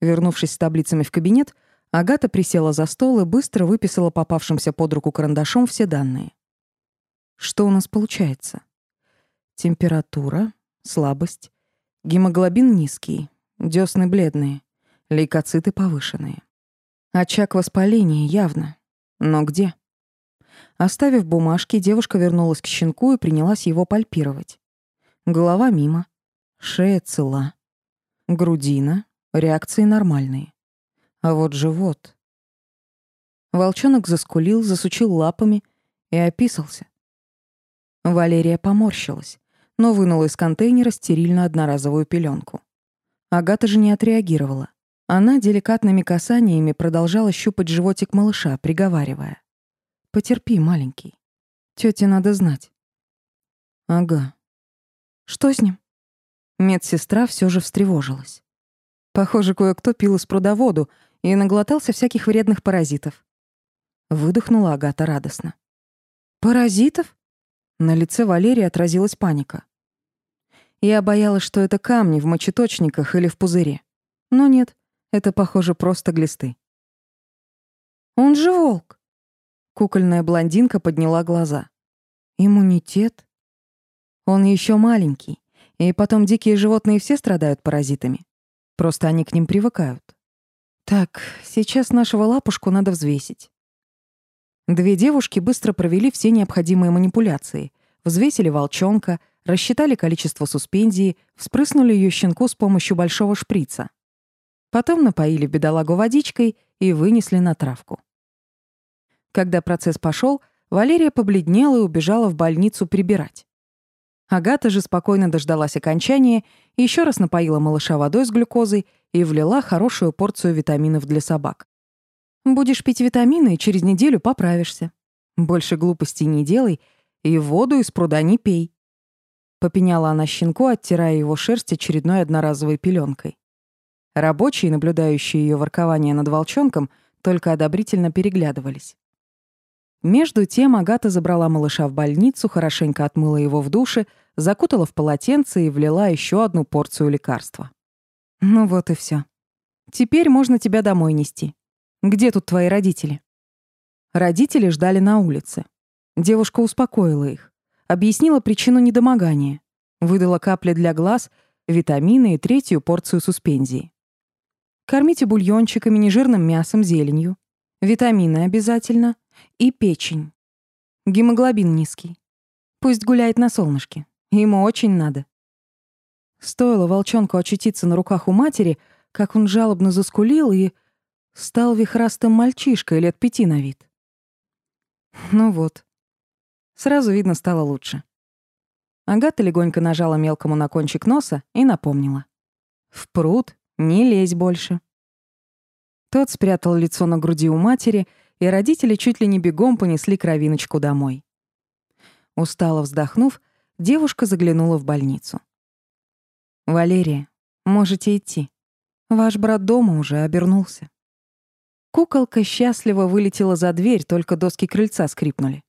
Вернувшись с таблицами в кабинет, Агата присела за стол и быстро выписала попавшимся под руку карандашом все данные. Что у нас получается? Температура, слабость, гемоглобин низкий, десны бледные, лейкоциты повышенные. Очаг воспаления явно. Но где? Оставив бумажки, девушка вернулась к щенку и принялась его пальпировать. Голова мимо, шея цела, грудина, реакции нормальные. А вот живот... Волчонок заскулил, засучил лапами и описался. Валерия поморщилась, но вынула из контейнера стерильную одноразовую пеленку. Агата же не отреагировала. Она деликатными касаниями продолжала щупать животик малыша, приговаривая. Потерпи, маленький. Тёте надо знать. Ага. Что с ним? Медсестра все же встревожилась. Похоже, кое-кто пил из пруда воду и наглотался всяких вредных паразитов. Выдохнула Агата радостно. Паразитов? На лице Валерии отразилась паника. Я боялась, что это камни в мочеточниках или в пузыре. Но нет, это, похоже, просто глисты. Он же волк. Кукольная блондинка подняла глаза. Иммунитет? Он еще маленький, и потом дикие животные все страдают паразитами. Просто они к ним привыкают. Так, сейчас нашего лапушку надо взвесить. Две девушки быстро провели все необходимые манипуляции. Взвесили волчонка, рассчитали количество суспензии, вспрыснули ее щенку с помощью большого шприца. Потом напоили бедолагу водичкой и вынесли на травку. Когда процесс пошел, Валерия побледнела и убежала в больницу прибирать. Агата же спокойно дождалась окончания, еще раз напоила малыша водой с глюкозой и влила хорошую порцию витаминов для собак. «Будешь пить витамины, и через неделю поправишься. Больше глупостей не делай и воду из пруда не пей». Попеняла она щенку, оттирая его шерсть очередной одноразовой пеленкой. Рабочие, наблюдающие ее воркование над волчонком, только одобрительно переглядывались. Между тем Агата забрала малыша в больницу, хорошенько отмыла его в душе, закутала в полотенце и влила еще одну порцию лекарства. Ну вот и все. Теперь можно тебя домой нести. Где тут твои родители? Родители ждали на улице. Девушка успокоила их, объяснила причину недомогания, выдала капли для глаз, витамины и третью порцию суспензии. Кормите бульончиками, нежирным мясом, зеленью. Витамины обязательно — и печень. Гемоглобин низкий. Пусть гуляет на солнышке. Ему очень надо. Стоило волчонку очутиться на руках у матери, как он жалобно заскулил и стал вихрастым мальчишкой лет пяти на вид. Ну вот. Сразу видно стало лучше. Агата легонько нажала мелкому на кончик носа и напомнила. «В пруд не лезь больше». Тот спрятал лицо на груди у матери и родители чуть ли не бегом понесли кровиночку домой. Устало вздохнув, девушка заглянула в больницу. «Валерия, можете идти. Ваш брат дома уже обернулся». Куколка счастливо вылетела за дверь, только доски крыльца скрипнули.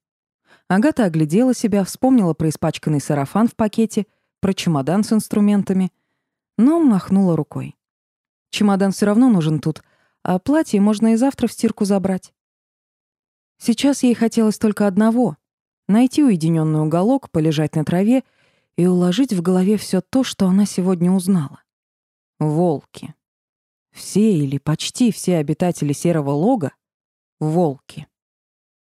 Агата оглядела себя, вспомнила про испачканный сарафан в пакете, про чемодан с инструментами, но махнула рукой. Чемодан все равно нужен тут, а платье можно и завтра в стирку забрать. Сейчас ей хотелось только одного — найти уединенный уголок, полежать на траве и уложить в голове все то, что она сегодня узнала. Волки. Все или почти все обитатели серого лога — волки.